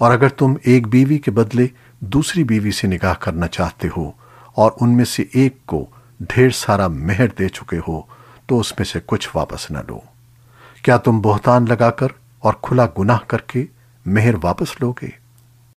और अगर तुम एक बीवी के बदले दूसरी बीवी से निकाह करना चाहते हो और उनमें से एक को ढेर सारा मेहर दे चुके हो तो उसमें से कुछ वापस न लो। क्या तुम बोहतान लगाकर और खुला गुनाह करके मेहर वापस लोगे?